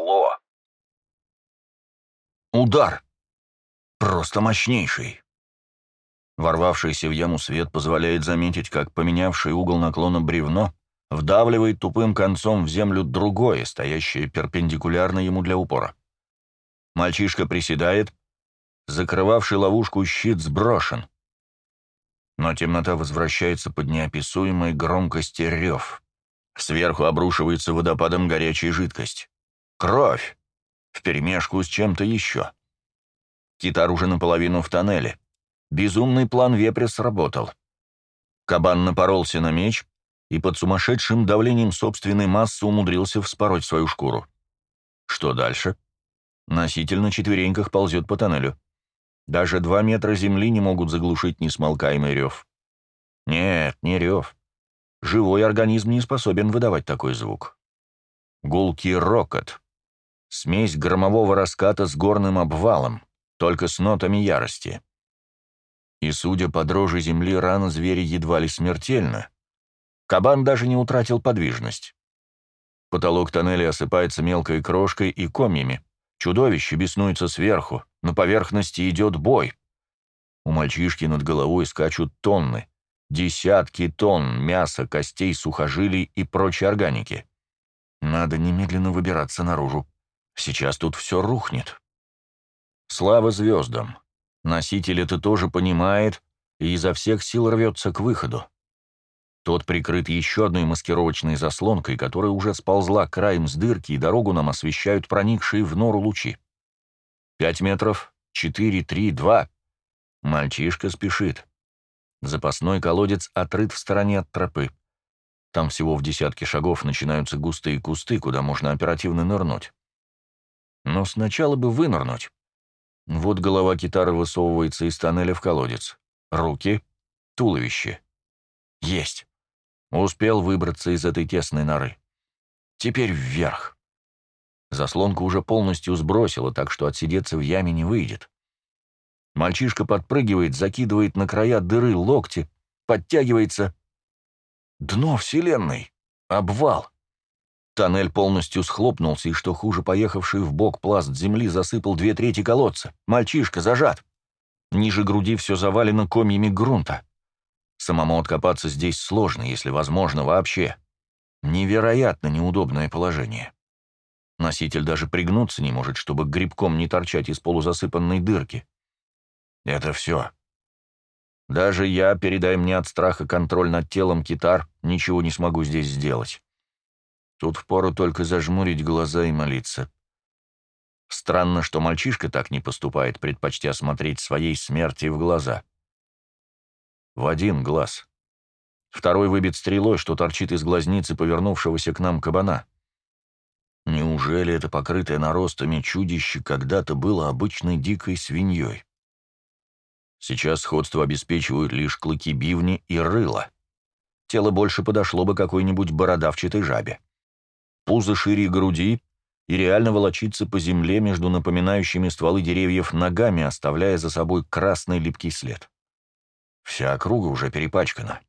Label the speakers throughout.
Speaker 1: Орло. Удар. Просто мощнейший. Ворвавшийся в яму свет позволяет заметить, как поменявший угол наклона бревно вдавливает тупым концом в землю другое, стоящее перпендикулярно ему для упора. Мальчишка приседает, закрывавший ловушку щит сброшен. Но темнота возвращается под неописуемой громкости рев. Сверху обрушивается водопадом горячая жидкость. Кровь! Вперемешку с чем-то еще. Китар уже наполовину в тоннеле. Безумный план вепря сработал. Кабан напоролся на меч и под сумасшедшим давлением собственной массы умудрился вспороть свою шкуру. Что дальше? Носитель на четвереньках ползет по тоннелю. Даже два метра земли не могут заглушить несмолкаемый рев. Нет, не рев. Живой организм не способен выдавать такой звук. Гулкий рокот. Смесь громового раската с горным обвалом, только с нотами ярости. И, судя по дрожи земли, рана зверя едва ли смертельна. Кабан даже не утратил подвижность. Потолок тоннеля осыпается мелкой крошкой и комьями. Чудовище беснуется сверху, на поверхности идет бой. У мальчишки над головой скачут тонны, десятки тонн мяса, костей, сухожилий и прочей органики. Надо немедленно выбираться наружу. Сейчас тут все рухнет. Слава звездам. Носитель это тоже понимает и изо всех сил рвется к выходу. Тот прикрыт еще одной маскировочной заслонкой, которая уже сползла краем с дырки, и дорогу нам освещают проникшие в нору лучи. Пять метров, четыре, три, два. Мальчишка спешит. Запасной колодец отрыт в стороне от тропы. Там всего в десятке шагов начинаются густые кусты, куда можно оперативно нырнуть. Но сначала бы вынырнуть. Вот голова китары высовывается из тоннеля в колодец. Руки, туловище. Есть. Успел выбраться из этой тесной норы. Теперь вверх. Заслонку уже полностью сбросило, так что отсидеться в яме не выйдет. Мальчишка подпрыгивает, закидывает на края дыры локти, подтягивается. Дно вселенной. Обвал. Тоннель полностью схлопнулся, и, что хуже, поехавший в бок пласт земли засыпал две трети колодца. Мальчишка зажат. Ниже груди все завалено комьями грунта. Самому откопаться здесь сложно, если возможно вообще. Невероятно неудобное положение. Носитель даже пригнуться не может, чтобы грибком не торчать из полузасыпанной дырки. Это все. Даже я, передай мне от страха контроль над телом китар, ничего не смогу здесь сделать. Тут впору только зажмурить глаза и молиться. Странно, что мальчишка так не поступает, предпочтя смотреть своей смерти в глаза. В один глаз. Второй выбит стрелой, что торчит из глазницы повернувшегося к нам кабана. Неужели это покрытое наростами чудище когда-то было обычной дикой свиньей? Сейчас сходство обеспечивают лишь клыки бивни и рыла. Тело больше подошло бы какой-нибудь бородавчатой жабе. Пузо шире груди и реально волочится по земле между напоминающими стволы деревьев ногами, оставляя за собой красный липкий след. Вся округа уже перепачкана.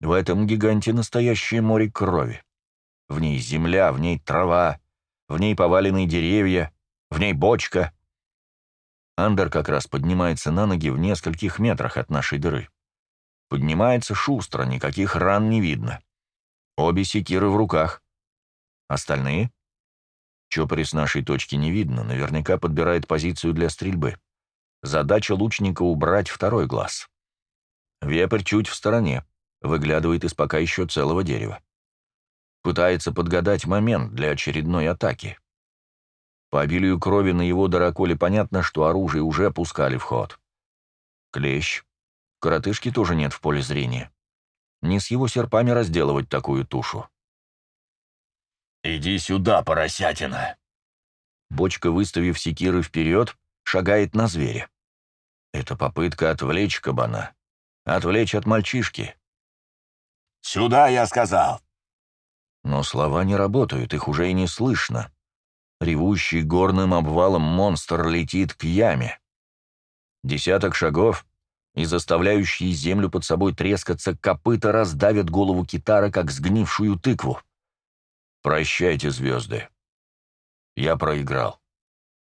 Speaker 1: В этом гиганте настоящее море крови. В ней земля, в ней трава, в ней поваленные деревья, в ней бочка. Андер как раз поднимается на ноги в нескольких метрах от нашей дыры. Поднимается шустро, никаких ран не видно. Обе секиры в руках. Остальные? Чопори с нашей точки не видно, наверняка подбирает позицию для стрельбы. Задача лучника — убрать второй глаз. Вепрь чуть в стороне, выглядывает из пока еще целого дерева. Пытается подгадать момент для очередной атаки. По обилию крови на его дыроколе понятно, что оружие уже опускали в ход. Клещ. Коротышки тоже нет в поле зрения. Не с его серпами разделывать такую тушу.
Speaker 2: «Иди сюда, поросятина!»
Speaker 1: Бочка, выставив секиры вперед, шагает на зверя. Это попытка отвлечь кабана. Отвлечь от мальчишки.
Speaker 2: «Сюда, я сказал!»
Speaker 1: Но слова не работают, их уже и не слышно. Ревущий горным обвалом монстр летит к яме. Десяток шагов, и заставляющие землю под собой трескаться копыта раздавят голову китара, как сгнившую тыкву. Прощайте, звезды. Я проиграл.